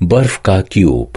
बर्फ का क्यूब